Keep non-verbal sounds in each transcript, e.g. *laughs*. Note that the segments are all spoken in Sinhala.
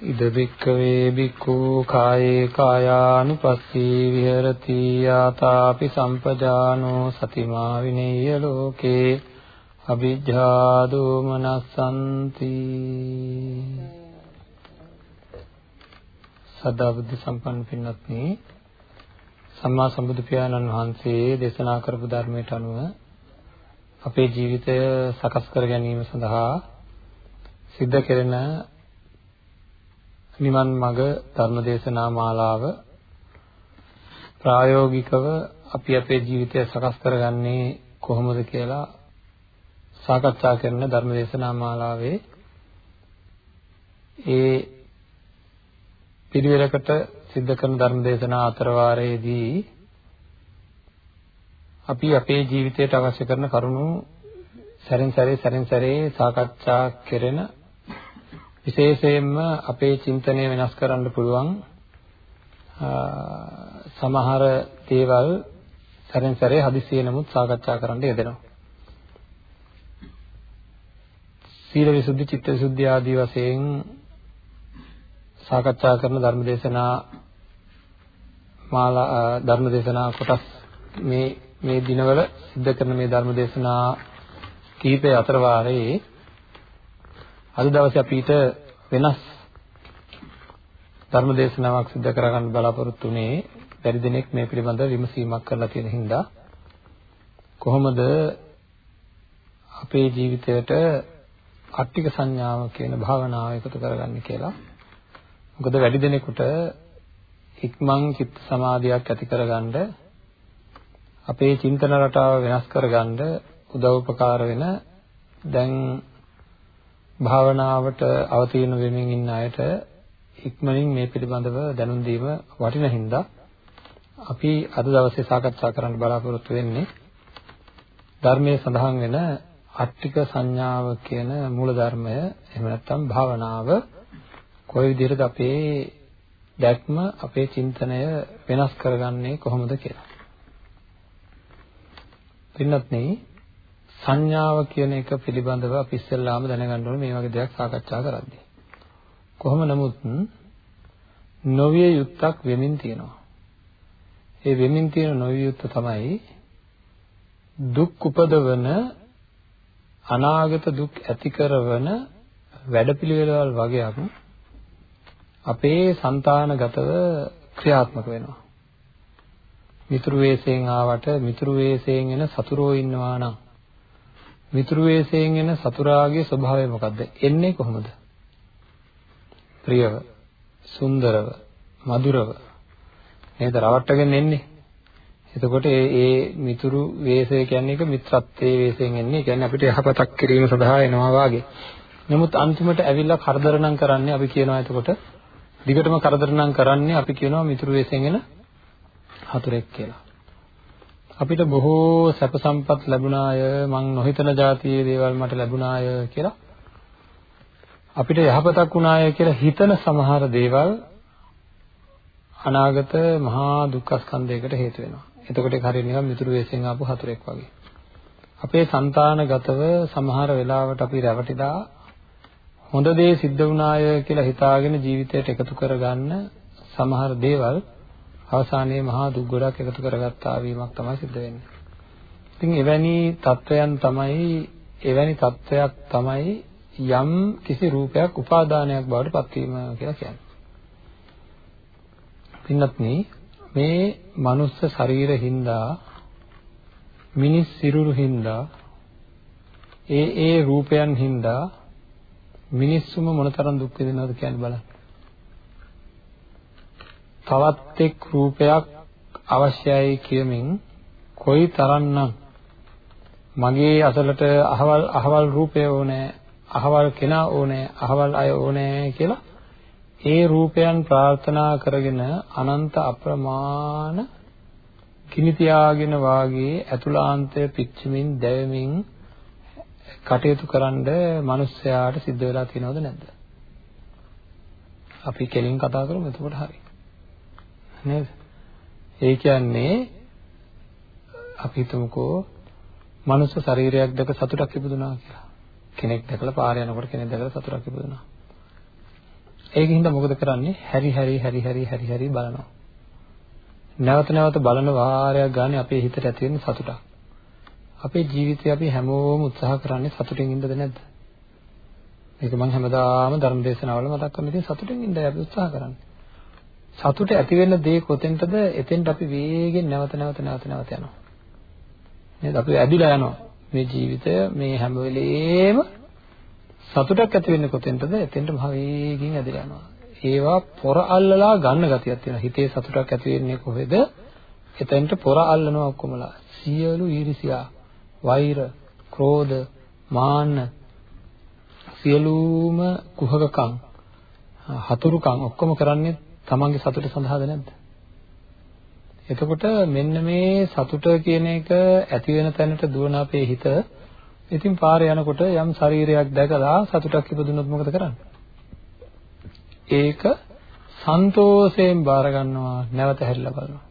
ඉද බික්කවේ බික්ඛු කායේ කායානුපස්සී විහෙරති ආතාපි සම්පජානෝ සතිමා විනේය ලෝකේ අවිජ්ජා දෝමනසන්ති සදා බුද්ධ සම්පන්න පින්වත්නි සම්මා සම්බුදු පියාණන් වහන්සේ දේශනා කරපු ධර්මයට අනුව අපේ ජීවිතය සකස් කර ගැනීම සඳහා සිද්ධ කෙරෙන නිවන් මඟ ධර්මදේශනා මාලාව ප්‍රායෝගිකව අපි අපේ ජීවිතය සකස් කරගන්නේ කොහොමද කියලා සාකච්ඡා කරන ධර්මදේශනා මාලාවේ. ඒ පිළිවෙලකට සිද්ධ කරන ධර්මදේශනා අතර වාරයේදී අපි අපේ ජීවිතයට අවශ්‍ය කරන කරුණු සැරින් සැරේ සැරින් සැරේ සාකච්ඡා කරන විශේෂයෙන්ම අපේ චින්තනය වෙනස් කරන්න පුළුවන් සමහර දේවල් සැරෙන් සැරේ හදිසියෙ නමුත් සාකච්ඡා කරන්න යෙදෙනවා. සීල විසුද්ධි, චිත්ත විසුද්ධි ආදී වශයෙන් සාකච්ඡා කරන ධර්මදේශනා මාලා ධර්මදේශනා කොටස් මේ මේ දිනවල සිද්ධ කරන මේ ධර්මදේශනා කීපය අතර වාරයේ අද දවසේ අපිට වෙනස් ධර්ම දේශනාවක් සිදු කරගන්න බලාපොරොත්තු වෙන්නේ බැරි දිනෙක මේ පිළිබඳව විමසීමක් කරලා තියෙන හින්දා කොහොමද අපේ ජීවිතයට අට්ටික සංඥාව කියන භාවනාව එකතු කරගන්නේ කියලා. මොකද වැඩි දිනෙකට ඉක්මන් චිත්ත සමාධියක් ඇති කරගන්න අපේ චින්තන රටාව වෙනස් කරගන්න උදව් උපකාර වෙන දැන් භාවනාවට අවතීර්ණ වෙමින් ඉන්න අයට ඉක්මනින් මේ පිළිබඳව දැනුම් දීම වටින හින්දා අපි අද දවසේ සාකච්ඡා කරන්න බලාපොරොත්තු වෙන්නේ ධර්මයේ සඳහන් වෙන අට්ටික සංඥාව කියන මූල ධර්මය එහෙම නැත්නම් භාවනාව කොයි විදිහටද අපේ දැක්ම අපේ චින්තනය වෙනස් කරගන්නේ කොහොමද කියලා. පින්නත්නි සංඥාව කියන එක පිළිබඳව අපි ඉස්සෙල්ලාම දැනගන්න ඕනේ මේ වගේ දෙයක් සාකච්ඡා කරද්දී. කොහොම නමුත් නොවිය යුත්තක් වෙමින් තියෙනවා. ඒ වෙමින් තියෙන නොවිය යුත්ත තමයි දුක් උපදවන අනාගත දුක් ඇති කරවන වැඩපිළිවෙළවල් වගේක් අපේ సంతානගතව ක්‍රියාත්මක වෙනවා. මිතුරු වේසයෙන් ආවට මිතුරු වේසයෙන් එන සතුරෝ ඉන්නවා නම් මිතුරු වේසයෙන් එන සතුරාගේ ස්වභාවය මොකද්ද? එන්නේ කොහොමද? ප්‍රියව, සුන්දරව, මధుරව නේද රවට්ටගෙන එන්නේ. එතකොට ඒ ඒ මිතුරු වේසය කියන්නේ එක මිත්‍රත්වයේ වේසයෙන් එන්නේ. කියන්නේ අපිට යහපතක් කිරීම සඳහා එනවා වාගේ. නමුත් අන්තිමට ඇවිල්ලා කරදර නම් කරන්නේ අපි කියනවා එතකොට දිගටම කරදර නම් කරන්නේ අපි කියනවා මිතුරු වේසයෙන් එන හතුරෙක් කියලා. අපිට බොහෝ සැප සම්පත් ලැබුණාය මං නොහිතන જાතියේ දේවල් මට ලැබුණාය කියලා අපිට යහපතක් වුණාය කියලා හිතන සමහර දේවල් අනාගත මහා දුක්ඛ ස්කන්ධයකට හේතු වෙනවා. එතකොට ඒක හරිය නිකන් මිතුරු වෙස්යෙන් ආපු හතුරෙක් වගේ. අපේ సంతානගතව සමහර වෙලාවට අපි රැවටිලා හොඳ දේ සිද්ධ වුණාය කියලා හිතාගෙන ජීවිතයට එකතු කරගන්න සමහර දේවල් අවසානයේ මහා දුක් ගොඩක් එකතු කරගත්තා වීමක් තමයි සිද්ධ වෙන්නේ. ඉතින් එවැනි තත්වයන් තමයි එවැනි තත්වයක් තමයි යම් කිසි රූපයක් උපාදානයක් බවට පත්වීම කියලා කියන්නේ. පින්නත්නි මේ මනුස්ස ශරීරින්දා මිනිස් සිරුරු හින්දා ඒ ඒ රූපයන් හින්දා මිනිස්සුම මොනතරම් දුක් විඳිනවද කියන්නේ බලන්න. තවත් එක් රූපයක් අවශ්‍යයි කියමින් කොයි තරම්නම් මගේ අසලට අහවල් අහවල් රූපය ඕනේ අහවල් කෙනා ඕනේ අහවල් අය ඕනේ කියලා ඒ රූපයන් ප්‍රාර්ථනා කරගෙන අනන්ත අප්‍රමාණ කිනි තියාගෙන වාගේ අතුලාන්තය පිච්චෙමින් දැවෙමින් කටයුතු කරන්න මිනිස්සයාට සිද්ධ වෙලා තියෙනවද නැද්ද? අපි කෙලින් කතා කරමු එතකොට හරි. නේද? ඒ කියන්නේ අපි හිතමුකෝ මනුස්ස ශරීරයක් දැක සතුටක් ඉපදුනා කියලා. කෙනෙක් දැකලා පාරේ යනකොට කෙනෙක් දැකලා සතුටක් ඉපදුනා. ඒකින්ද මොකද කරන්නේ? හැරි හැරි හැරි හැරි හැරි හැරි බලනවා. නැවත නැවත බලන වාරයක් ගන්න අපේ හිතට ඇති වෙන සතුටක්. අපේ ජීවිතේ අපි හැමෝම උත්සාහ කරන්නේ සතුටින් ඉන්නද නැද්ද? මේක මම හැමදාම ධර්ම දේශනාවල මතක් කරන ඉතින් සතුටින් ඉන්නයි අපි උත්සාහ කරන්නේ. සතුට ඇති වෙන දේ කොතෙන්ටද? එතෙන්ට අපි වේගෙන් නැවත නැවත නැවත නැවත යනවා. නේද? අපි ඇදිලා යනවා. මේ ජීවිතය මේ හැම වෙලේම සතුටක් ඇති වෙන්නේ කොතෙන්ටද? එතෙන්ට මහ වේගින් ඇදලා යනවා. ඒවා පොර අල්ලලා ගන්න ගතියක් තියෙනවා. හිතේ සතුටක් ඇති වෙන්නේ කොහෙද? එතෙන්ට පොර අල්ලනවා ඔක්කොමලා. සියලු ඊර්ෂියා, වෛර, ක්‍රෝධ, මාන්න සියලුම කුහකකම්, හතුරුකම් ඔක්කොම කරන්නේ තමන්ගේ සතුට සඳහාද නැද්ද? එතකොට මෙන්න මේ සතුට කියන එක ඇති වෙන තැනට දුවන අපේ හිත ඉතින් පාරේ යනකොට යම් ශරීරයක් දැකලා සතුටක් ඉපදුනොත් මොකද කරන්නේ? ඒක සන්තෝෂයෙන් බාර ගන්නවා නැවත හැරිලා බලනවා.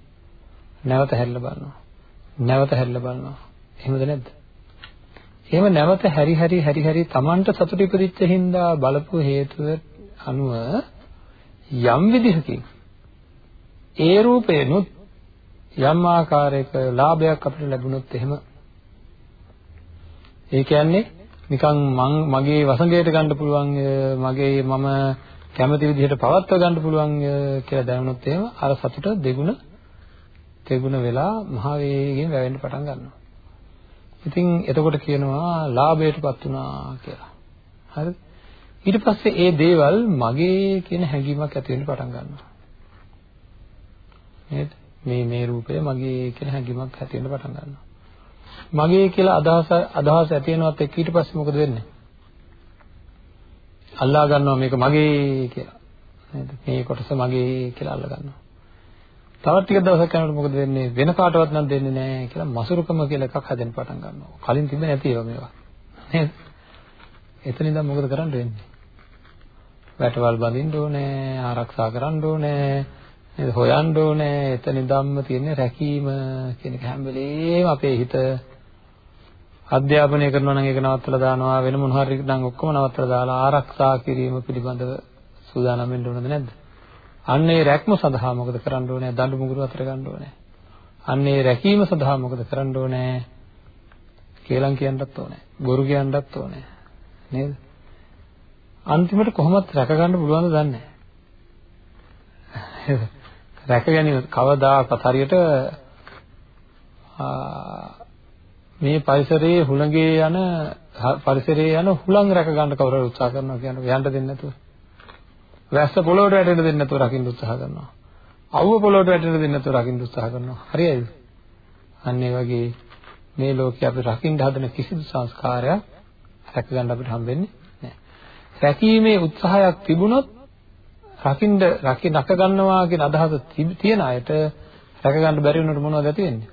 නැවත හැරිලා බලනවා. නැවත හැරිලා බලනවා. එහෙමද නැද්ද? එහෙම නැවත හැරි හැරි හැරි හැරි Tamanට සතුට ඉපදිච්ච හින්දා බලපු හේතුව අනුව යම් විදිහකින් ඒ රූපේනොත් යම් ආකාරයක ලාභයක් අපිට ලැබුණොත් එහෙම ඒ කියන්නේ නිකන් මං මගේ වසඟයට ගන්න පුළුවන් මගේ මම කැමති විදිහට පවත්ව ගන්න පුළුවන් කියලා දැනුනොත් එහෙම අර සතුට දෙගුණ දෙගුණ වෙලා මහ වේගයෙන් වැවෙන්න පටන් ගන්නවා. ඉතින් එතකොට කියනවා ලාභයටපත් වුණා කියලා. හරිද? ඊට පස්සේ ඒ දේවල් මගේ කියන හැඟීමක් ඇති වෙන්න පටන් ගන්නවා. නේද? මේ මේ රූපය මගේ කියන හැඟීමක් ඇති වෙන්න පටන් ගන්නවා. මගේ කියලා අදහස අදහස ඇති වෙනවත් එක්ක ඊට පස්සේ මොකද වෙන්නේ? අල්ලා ගන්නවා මේක මගේ කියලා. නේද? මේ කොටස මගේ කියලා අල්ලා ගන්නවා. තවත් ටික දවසක් යනකොට මොකද වෙන්නේ? වෙන කාටවත් නම් දෙන්නේ නැහැ කියලා මසුරුකම කියලා එකක් හදෙන්න පටන් ගන්නවා. කලින් තිබෙ නැති ඒවා මේවා. නේද? එතන ඉඳන් මොකද කරන්න වෙන්නේ? වැටවල් බඳින්න ඕනේ, ආරක්ෂා කරන්න ඕනේ, නේද? හොයන්න ඕනේ. එතන ඉඳන්ම තියෙන රැකීම කියන එක හැම වෙලේම අපේ හිත අධ්‍යාපනය කරනවා නම් ඒක නවත්තලා දානවා වෙන මොන හරි නම් ඔක්කොම නවත්තලා දාලා ආරක්ෂා කිරීම පිළිබඳව සූදානම් වෙන්න ඕනද නැද්ද? අන්න ඒ රැක්ම සඳහා මොකද කරන්න ඕනේ? දඬු මුගුරු අතර ගන්න ඕනේ. අන්න ඒ රැකීම සඳහා මොකද කරන්න ඕනේ? කේලම් කියන්නත් ඕනේ. බොරු කියන්නත් ඕනේ. නේද? අන්තිමට කොහොමද රැක ගන්න පුළුවන්ද දන්නේ නැහැ. *laughs* රැක ගැනීම කවදාකවත් හරියට මේ පරිසරයේ හුළඟේ යන පරිසරයේ යන හුළං රැක ගන්න කවුරු උත්සාහ කරනවා කියන්නේ යන්න දෙන්නේ නැතුව. වැස්ස පොළොවට වැටෙන්න දෙන්නේ නැතුව රකින්න උත්සාහ කරනවා. අවුව පොළොවට වැටෙන්න දෙන්නේ නැතුව රකින්න උත්සාහ කරනවා. හරියයිද? අන්න ඒ වගේ මේ ලෝකේ අපි රකින්න හදන කිසිදු සංස්කාරයක් රැක ගන්න අපිට හම්බෙන්නේ නැහැ. රැකීමේ උත්සාහයක් තිබුණොත් රකින්න රකි නක ගන්නවා කියන අදහස තියෙන අයට රැක ගන්න බැරි වුණොත් මොනවද ඇති වෙන්නේ?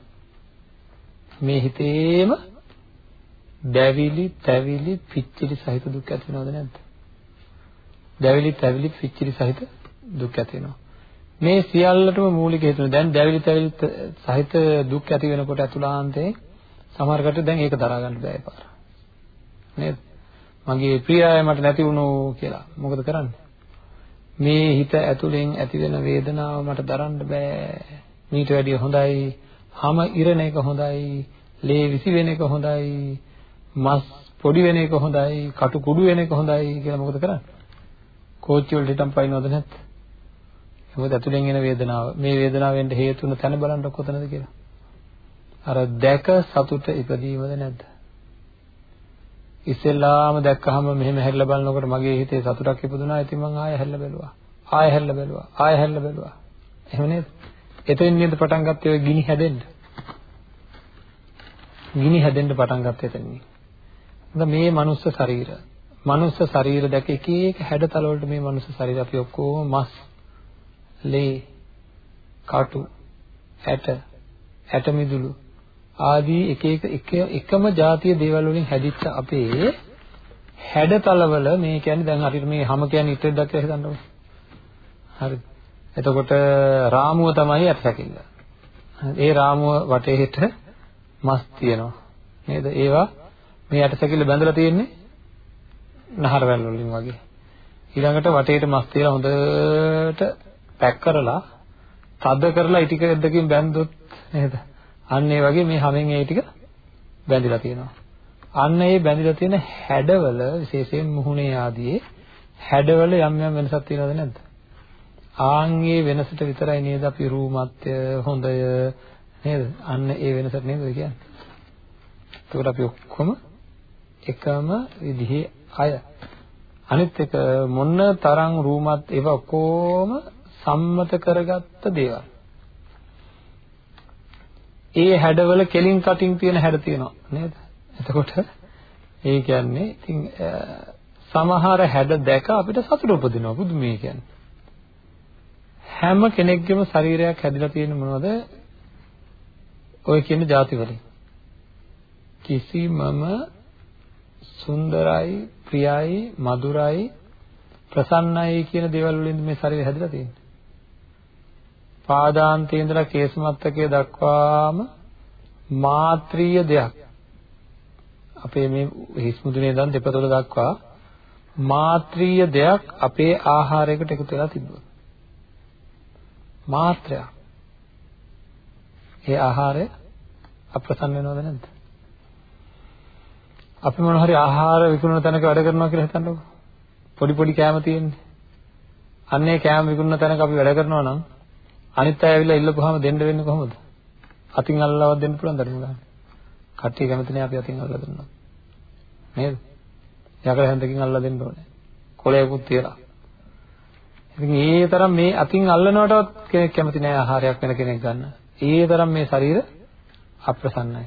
මේ හිතේම දැවිලි, තැවිලි, පිච්චිලි සහිත දුක් ඇති වෙනවද නැද්ද? දැවිලි, තැවිලි, පිච්චිලි සහිත දුක් ඇති වෙනවා. මේ සියල්ලටම මූලික හේතුව දැන් දැවිලි, තැවිලි සහිත දුක් ඇති වෙනකොට අතුලාන්තේ සමහරකට දැන් ඒක දරා ගන්න බෑ පාර. නේද? මගේ ප්‍රිය අය මට නැති වුණෝ කියලා. මොකද කරන්නේ? මේ හිත ඇතුලෙන් ඇති වෙන වේදනාව මට දරන්න බෑ. මීට වැඩිය හොඳයි හැම ඉරණ එක හොඳයි, ලේ විසි වෙන එක හොඳයි, මස් පොඩි වෙන එක හොඳයි, කටු කුඩු වෙන එක හොඳයි කියලා මොකද කරන්නේ? කෝච්චි වලට හිටන් පයින්නවද නැත්ද? මොකද ඇතුලෙන් එන වේදනාව. මේ වේදනාවෙන් හේතු වෙන තැන බලන්න කොතනද කියලා. අර දැක සතුට ඉපදීමද නැද්ද? ඉස්සෙල්ලාම දැක්කහම මෙහෙම හැරිලා බලනකොට මගේ හිතේ සතුටක් ඉපදුනා. ඉතින් මං ආයෙ හැරිලා බැලුවා. ආයෙ හැරිලා බැලුවා. ආයෙ හැරිලා බැලුවා. එහෙම නේද? එතෙන් නේද පටන් ගත්තේ ඔය ගිනි හැදෙන්න. ගිනි හැදෙන්න පටන් ගත්තේ එතනින්. මේ මනුස්ස ශරීර. මනුස්ස ශරීර දැක එක එක හැඩතල වලට මේ මනුස්ස ශරීර අපි ඔක්කොම මස්, ලේ, කටු, ඇට, ඇට මිදුළු ආදී එක එක එක එකම જાතිය දේවල් වලින් හැදිච්ච අපේ හැඩතලවල මේ කියන්නේ දැන් හරියට මේ හැම කියන්නේ ඉතින් දැක්ක හිතන්නකො. හරිද? එතකොට රාමුව තමයි ඇටසැකිල්ල. ඒ රාමුව වටේට මස් තියෙනවා. නේද? ඒවා මේ ඇටසැකිල්ල බැඳලා තියෙන්නේ නහරවැල් වලින් වගේ. ඊළඟට වටේට මස් තියලා හොඳට පැක් කරලා තද කරලා ඉටික දෙකකින් බැන්දොත් නේද? අන්න ඒ වගේ මේ හැමෙන් ඒ ටික බැඳිලා තියෙනවා. අන්න ඒ බැඳිලා තියෙන හැඩවල විශේෂයෙන් මුහුණේ ආදී හැඩවල යම් යම් වෙනසක් තියෙනවද නැද්ද? ආන්ගේ වෙනසට විතරයි නේද අපි රූමත්ය හොඳය නේද? අන්න ඒ වෙනසට නේද කියන්නේ. එතකොට අපි ඔක්කොම එකම විදිහේ අය. අනිත් එක මොන තරම් රූමත් ඒවා ඔක්කොම සම්මත කරගත්ත දේවල්. ඒ හැඩවල කෙලින් කටින් තියෙන හැඩ තියෙනවා නේද? එතකොට ඒ කියන්නේ ඉතින් සමහර හැඩ දැක අපිට සතුට උපදිනවා පුදුමයි කියන්නේ. හැම කෙනෙක්ගේම ශරීරයක් හැදිලා තියෙන මොනවද? ඔය කියන ಜಾති වලින්. කිසිමම සුන්දරයි, ප්‍රියයි, මధుරයි, ප්‍රසන්නයි කියන දේවල් වලින් මේ ශරීරය හැදිලා තියෙන්නේ. පාදාන්තයේ ඉඳලා කේසමත්තකයේ දක්වාම මාත්‍රීය දෙයක්. අපේ මේ හිස් මුදුනේ ඉඳන් දෙපතුල දක්වා මාත්‍රීය දෙයක් අපේ ආහාරයකට එකතු වෙලා තිබ්බොත්. මාත්‍රයක්. ඒ ආහාරය අප්‍රසන්න වෙනවද නැද්ද? අපි මොන හරි ආහාර විකුණන තැනක වැඩ කරනවා කියලා හිතන්නකෝ. පොඩි පොඩි කෑම තියෙන්නේ. අන්නේ කෑම විකුණන තැනක අපි වැඩ කරනවා නම් අනිත් අය ඇවිල්ලා ඉල්ලපුවාම දෙන්න වෙන්නේ කොහොමද? අතින් අල්ලලවත් දෙන්න පුළුවන් දඩු ගන්න. කට්ටිය කැමති නෑ අපි අතින් අල්ලලා දුන්නා. නේද? යකඩ හැන්දකින් අල්ලලා දෙන්න ඕනේ. කොළයකුත් තියලා. ඉතින් ඒ තරම් මේ අතින් අල්ලනවටවත් කෙනෙක් කැමති නෑ ආහාරයක් වෙන කෙනෙක් ගන්න. ඒ තරම් මේ ශරීර අප්‍රසන්නයි.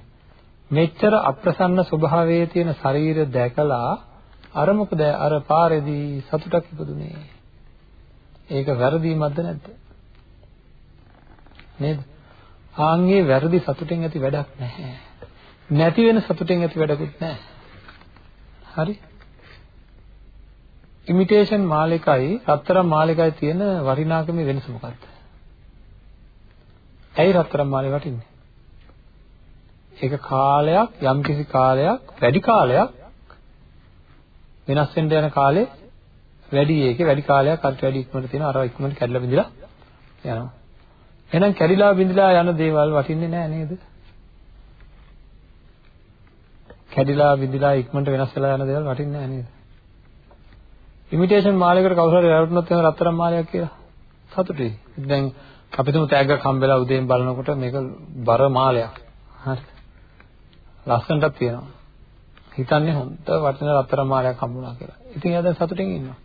මෙච්චර අප්‍රසන්න ස්වභාවයේ තියෙන ශරීර දැකලා අර මොකද අර පාරේදී සතුටක් ඉපදුනේ. ඒක වැරදීමක්ද නැද්ද? නේද? ආන්ගේ වැරදි සතුටෙන් ඇති වැඩක් නැහැ. නැති වෙන සතුටෙන් ඇති වැඩකුත් නැහැ. හරි? ඉමිටේෂන් මාලිකයි රත්තරන් මාලිකයි තියෙන වටිනාකමේ වෙනස මොකක්ද? ඇයි රත්තරන් මාලේ වටින්නේ? ඒක කාලයක් යම්කිසි කාලයක් වැඩි කාලයක් වෙනස් වෙන්න යන කාලේ වැඩි ඒකේ වැඩි කාලයක් අර වැඩි ඉක්මනට තියෙන අර ඉක්මනට කැඩලා බිඳලා යනවා. එහෙනම් කැඩිලා බිඳලා යන දේවල් වටින්නේ නැහැ නේද? කැඩිලා බිඳලා ඉක්මනට වෙනස් වෙලා යන දේවල් වටින්නේ නැහැ නේද? ඉමිටේෂන් මාලයකට කවුරු හරි වැරදුනොත් එහෙම රත්තරන් මාලයක් කියලා සතුටුයි. දැන් අපි තුමු තෑග්ගක් හම්බෙලා උදේන් බලනකොට මේක බර මාලයක්. හරි. ලස්සනටත් තියෙනවා. හිතන්නේ හොඳ වටින රත්තරන් මාලයක් හම්බුණා කියලා. ඉතින් එයා දැන් සතුටින් ඉන්නවා.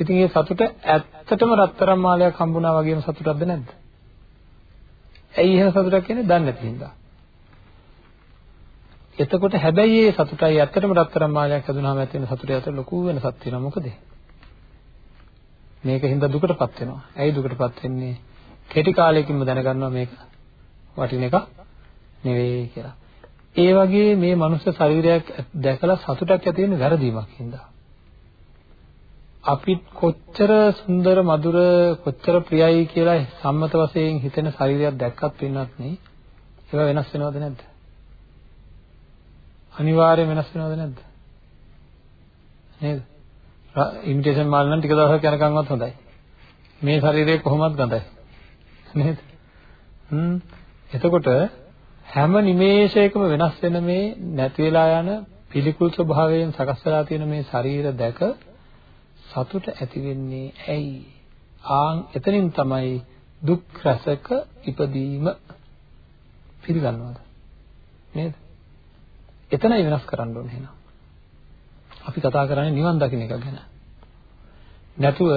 ඉතින් ඒ සතුට ඇත්තටම රත්තරන් මාලයක් හම්බුණා වගේම සතුටක්ද නැද්ද? ඇයි එහෙම සතුටක් කියන්නේ? දන්නේ නැති හින්දා. එතකොට හැබැයි ඒ සතුටයි ඇත්තටම රත්තරන් මාලයක් හදුනහම ඇති වෙන සතුටේ අතර ලොකු වෙනසක් තියෙනවා. මොකද? මේක හින්දා දුකටපත් වෙනවා. ඇයි දුකටපත් වෙන්නේ? කෙටි කාලයකින්ම දැනගන්නවා මේක වටින එක නෙවෙයි කියලා. ඒ වගේ මේ මනුස්ස ශරීරයක් දැකලා සතුටක් ඇති වෙන්නේ වැරදීමක් හින්දා. අපි කොච්චර සුන්දර මధుර කොච්චර ප්‍රියයි කියලා සම්මත වශයෙන් හිතෙන ශරීරයක් දැක්කත් වෙනත් නේ. ඒවා වෙනස් වෙනවද නැද්ද? අනිවාර්යයෙන් වෙනස් වෙනවද නැද්ද? නේද? ඉමිටේෂන් මාල් නම් ටික දවසක් යනකම්වත් හොඳයි. මේ ශරීරය කොහොමද ගඳයි. නේද? හ්ම්. එතකොට හැම නිමේෂයකම වෙනස් වෙන මේ නැති වෙලා යන පිළිකුල් ස්වභාවයෙන් සකස් වෙලා තියෙන මේ ශරීර දැක සතුට ඇති වෙන්නේ ඇයි? ආන් එතනින් තමයි දුක් රසක ඉපදීම පිළිගන්නවද? නේද? එතනයි වෙනස් කරන්න ඕනේ එහෙනම්. අපි කතා කරන්නේ නිවන් දකින්න එක ගැන. නැතුව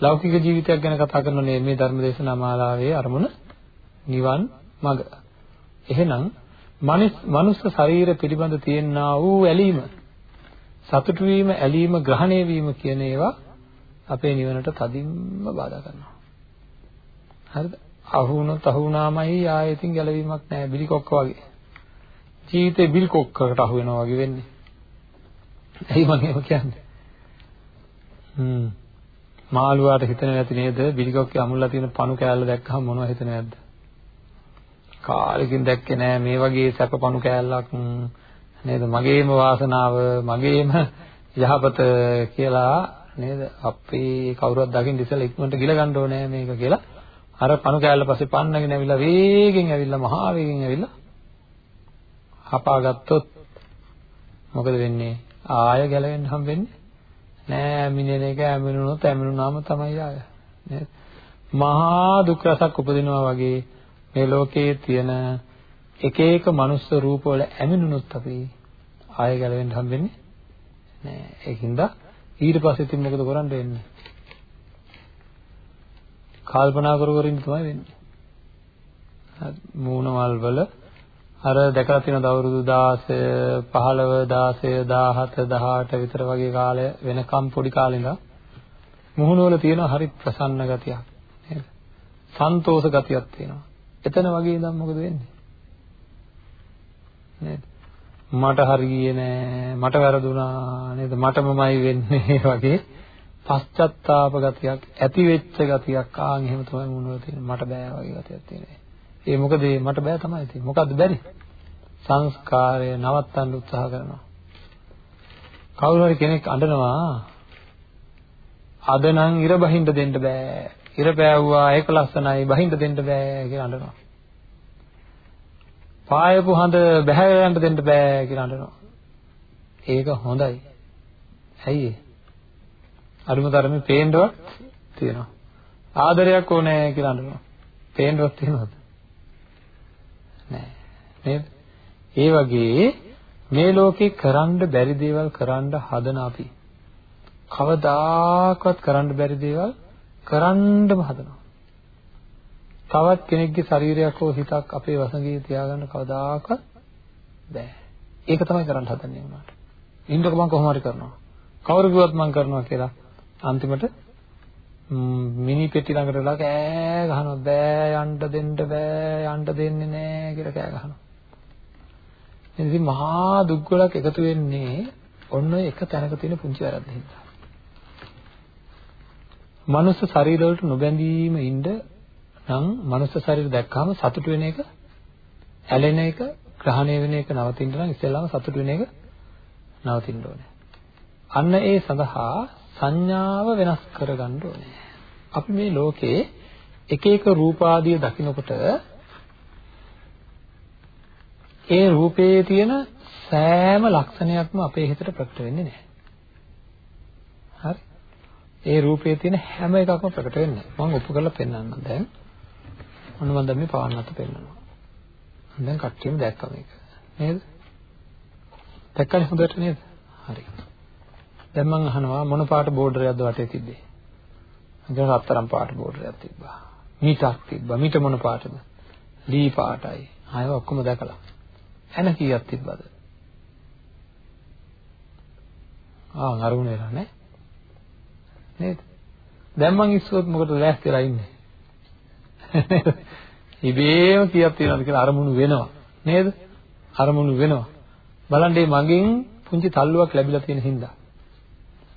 ලෞකික ජීවිතයක් ගැන කතා කරන මේ ධර්ම දේශනා මාලාවේ අරමුණ නිවන් මඟ. එහෙනම් මනුස්ස ශරීර පිළිබඳ තියෙනා වූ ඇලීම සතුටු වීම ඇලීම ග්‍රහණය වීම කියන ඒවා අපේ නිවනට තදින්ම බාධා කරනවා. හරිද? අහු වුණොත් අහු වුණාමයි ආයෙතින් ගැලවීමක් නැහැ බිලි කොක්ක වගේ. ජීවිතේ බිලි කොක්කකට අහු වෙනවා වගේ වෙන්නේ. ඇයි මම එහෙම කියන්නේ? හ්ම්. මාළුවාට හිතෙන්නේ නැති නේද? බිලි කොක්කේ අමුල්ලා තියෙන පණු කෑල්ල දැක්කම මොනවද හිතන්නේ නැද්ද? කාලෙකින් දැක්කේ නෑ මේ වගේ සැපපණු කෑල්ලක් නේද? මගේම වාසනාව මගේම යහපත කියලා නේද? අපි කවුරුවත් දකින්න ඉස්සෙල්ලා ඉක්මනට ගිල ගන්න ඕනේ මේක කියලා. අර පණු කෑල්ල පස්සේ පන්නගෙන ඇවිල්ලා වේගෙන් ඇවිල්ලා මහා වේගෙන් ඇවිල්ලා හපාගත්තොත් මොකද වෙන්නේ? ආය ගැලවෙන්න හම්බෙන්නේ නෑ. මිනෙන එක ඇමිනුනොත් ඇමිනුනාම තමයි ආය. නේද? මහා දුක් රසක් උපදිනවා වගේ මේ ලෝකයේ තියෙන එක එක මනුස්ස රූපවල ඇමිනුනොත් අපි ආයෙ ගැලවෙන්න හම්බෙන්නේ නෑ ඒකින්ද ඊට පස්සේ ඉතින් මොකද කරන්න වෙන්නේ කල්පනා කර කර ඉන්න තමයි වෙන්නේ මූණවල් වල අර දැකලා තියෙන අවුරුදු 16 15 16 17 18 විතර වගේ කාලය වෙනකම් පොඩි කාලේ ඉඳන් මුහුණ වල තියෙන හරි ප්‍රසන්න ගතියක් නේද? සන්තෝෂ ගතියක් තියෙනවා. එතන වගේ ඉඳන් මොකද වෙන්නේ? නේද? මට හරියේ නෑ මට වැරදුනා නේද මටමමයි වෙන්නේ *laughs* වගේ පශ්චත්තාප ගතියක් ඇති වෙච්ච ගතියක් ආන් එහෙම තමයි මුණවල තියෙන්නේ මට බෑ වගේ ගතියක් තියෙනවා. ඒ මොකද මට බෑ තමයි තියෙන්නේ. මොකද්ද බැරි? සංස්කාරය නවත්තන්න උත්සාහ කරනවා. කවුරු හරි කෙනෙක් අඬනවා අද නම් ඉර බහින්න දෙන්න බෑ. ඉර පෑවුවා ඒක ලස්සනයි බහින්න දෙන්න බෑ කියලා අඬනවා. පායපු හඳ බැහැ යන්න දෙන්න බෑ කියලා අඬනවා. ඒක හොඳයි. ඇයි ඒ? අරුම තරමේ පේන්නවත් තියෙනවා. ආදරයක් ඕනේ කියලා අඬනවා. පේන්නවත් තියෙනවද? නෑ. නේද? ඒ වගේ මේ ලෝකේ කරන්න බැරි දේවල් කරන්න හදන අපි කවදාකවත් කරන්න බැරි දේවල් කරන්නම හදනවා. තවත් කෙනෙක්ගේ ශරීරයක් හෝ හිතක් අපේ වසඟේ තියාගන්න කවදාකවත් බෑ. ඒක තමයි කරන්න හදන්නේ උනාට. ඉන්නක මම කොහොම හරි කරනවා. කවුරු කිව්වත් මම කරනවා කියලා අන්තිමට මිනි පෙට්ටි ළඟට වෙලා කෑ ගහනවා බෑ යන්න දෙන්න බෑ යන්න දෙන්නේ නෑ කියලා කෑ ගහනවා. ඉතින් මහා දුක් ගොඩක් එකතු වෙන්නේ ඔන්න එක තැනක තියෙන පුංචි වැරද්ද හින්දා. මනුස්ස ශරීරවලට නොබැඳීම ඉන්න නම් මනුස්ස ශරීර දැක්කම සතුට වෙන එක ඇලෙන එක ග්‍රහණය වෙන එක නවතින්න නම් ඉස්සෙල්ලාම සතුට වෙන එක නවතින්න ඕනේ. අන්න ඒ සඳහා සංඥාව වෙනස් කරගන්න ඕනේ. අපි මේ ලෝකේ එක එක රූපාදිය දකිනකොට ඒ රූපයේ තියෙන සෑම ලක්ෂණයක්ම අපේ හිතට ප්‍රකට වෙන්නේ නැහැ. හරි? ඒ රූපයේ තියෙන හැම එකක්ම ප්‍රකට වෙන්නේ නැහැ. මම ඔප්පු කරලා පෙන්නන්නම් දැන්. ඔන්න මම දැන් මේ පවන්නත් පෙන්නනවා. දැන් කට්ටියම දැක්කම මේක. නේද? දැක්කනේ හොඳට නේද? හරි. දැන් මම අහනවා මොන පාට බෝඩරයක්ද වටේ තිබ්බේ? දැන් රත්තරන් පාට බෝඩරයක් තිබ්බා. මීටක් තිබ්බා. මීට මොන පාටද? ලී පාටයි. ආයෙ ඔක්කොම දැකලා. එන කීයක් තිබ්බද? ආ අරුණ වෙලා නේ. නේද? දැන් මං ඉස්සුවොත් මොකටද ලෑස්තිලා ඉන්නේ? *laughs* ඉබේම කීයක් තියෙනවද කියලා අරමුණු වෙනවා. නේද? අරමුණු වෙනවා. බලන්න මේ මගෙන් පුංචි තල්ලුවක් ලැබිලා තියෙන හින්දා.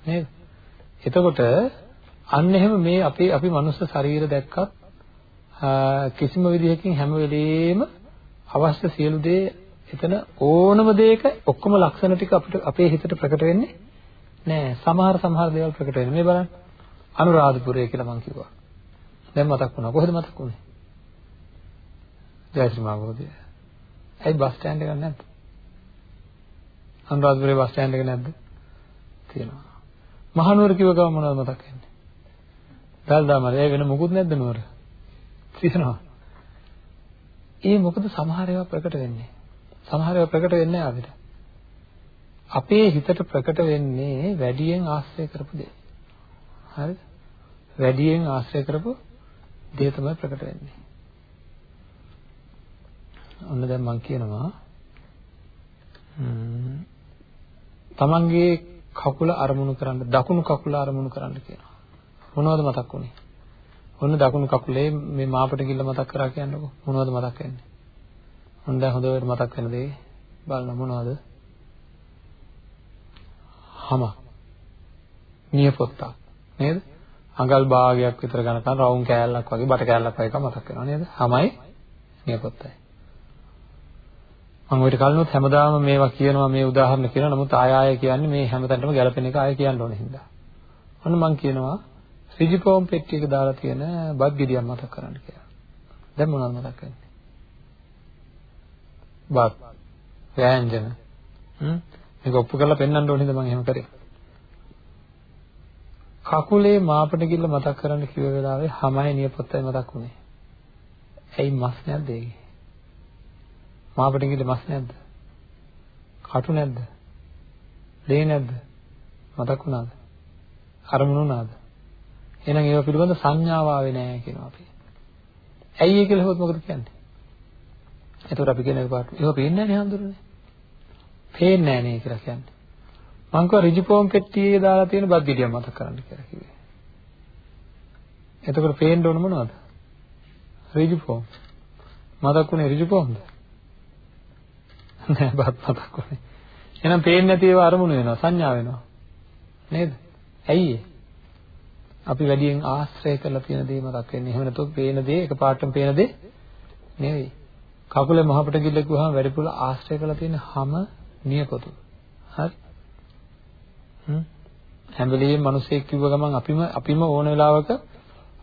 නේද? එතකොට අන්න එහෙම මේ අපේ අපි මනුස්ස ශරීර දැක්කත් කිසිම විදිහකින් හැම වෙලෙම අවශ්‍ය සියලු දේ එතන ඕනම දෙයක ඔක්කොම ලක්ෂණ ටික අපිට අපේ හිතට ප්‍රකට වෙන්නේ නෑ. සමහර සමහර දේවල් ප්‍රකට වෙන්නේ. මේ බලන්න. අනුරාධපුරය කියලා මම කිව්වා. දැන් මතක් වුණා. කොහෙද මතක් වුනේ? ජයශ්‍රී මාගෝදිය. ඇයි බස් ස්ටෑන්ඩ් එක නැද්ද? අනුරාධපුරේ බස් ස්ටෑන්ඩ් එක නැද්ද? තියෙනවා. මහනුවර කිව්ව ගම මොනවද මතක් වෙන්නේ? දල්දාමල. ඒ වෙන මොකුත් නැද්ද නුවර? තියෙනවා. ඒ මොකද සමහර ඒවා ප්‍රකට වෙන්නේ. සමහර ඒවා ප්‍රකට වෙන්නේ අපිට. අපේ හිතට ප්‍රකට වෙන්නේ වැඩියෙන් ආශ්‍රය කරපු දේ. හරිද? වැඩියෙන් ආශ්‍රය කරපු දේ තමයි ප්‍රකට වෙන්නේ. ඔන්න දැන් මම කියනවා තමන්ගේ කකුල අරමුණු කරන්න දකුණු කකුල අරමුණු කරන්න කියනවා. මොනවද මතක් වුනේ? ඔන්න දකුණු කකුලේ මේ මාපට කිල්ල මතක් කරා කියන්නකෝ. මොනවද මතක් වෙන්නේ? ඔන්න දැන් හොඳට මතක් වෙන දේ බලන්න මොනවද? හම. නියපොත්තක් නේද? අඟල් භාගයක් විතර ගණකන් රවුම් කෑල්ලක් වගේ බට කෑල්ලක් වගේ එකක් මතක් වෙනවා නේද? හමයි නියපොත්තයි. මම ඔයිට කලිනුත් හැමදාම මේවා කියනවා මේ උදාහරණ කියනවා නමුත් ආය ආය කියන්නේ මේ හැමතැනටම ගැලපෙන එක ආය කියන්න ඕන හින්දා. අන්න මම කියනවා ඍජුකෝම් පෙට්ටියක දාලා තියෙන බත් ගෙඩියක් මතක් කරන්න කියලා. දැන් මොනවද මතක් වෙන්නේ? බත් ව්‍යංජන. හ්ම් මේක ඔප්පු කරලා පෙන්වන්න ඕනේ මම එහෙම කරේ. කකුලේ මාපට කිල්ල මතක් කරන්න කිව්ව වෙලාවේ හමයි නියපොත්තයි මතක් වුනේ. ඇයි මස් නැද්ද ඒකේ? මාපට කිල්ල මස් නැද්ද? කටු නැද්ද? ලේ නැද්ද? මතක් වුණාද? අරමුණු වුණාද? එහෙනම් ඒව පිළිබඳ සංඥාව ආවේ නැහැ කියනවා අපි. ඇයි ඒ කියලා හොත් මොකද කියන්නේ? එතකොට අපි කියන එක පාට ඒව පේන්නේ නැහැ නේ හඳුරන්නේ. පේන්නේ නැහැ නේ කියලා කියන්නේ. මං කිව්වා ඍජුපෝම් පෙට්ටියේ දාලා තියෙන බත් ගෙඩියක් මතක් කරන්න කියලා කිව්වේ. එතකොට පේන්න ඕන මොනවද? ඍජුපෝම්. මතක් වුණේ ඍජුපෝම්ද? නෑ බත් මතක් වුණේ. එහෙනම් පේන්නේ නැති ඒවා අරමුණු වෙනවා සංඥා වෙනවා. නේද? ඇයි ඒ? අපි වැඩියෙන් ආශ්‍රය කරලා තියෙන දේ මතක් වෙන්නේ. එහෙම නැත්නම් පේන දේ එකපාරටම පේන දේ නෙවෙයි. කකුලේ මහපට ගිල්ල කිව්වහම වැඩිපුර ආශ්‍රය කරලා තියෙන හැම නියපොතු. හරි? හ්ම්. හැම වෙලෙම මිනිස්සෙක් කිව්ව ගමන් අපිම අපිම ඕන වෙලාවක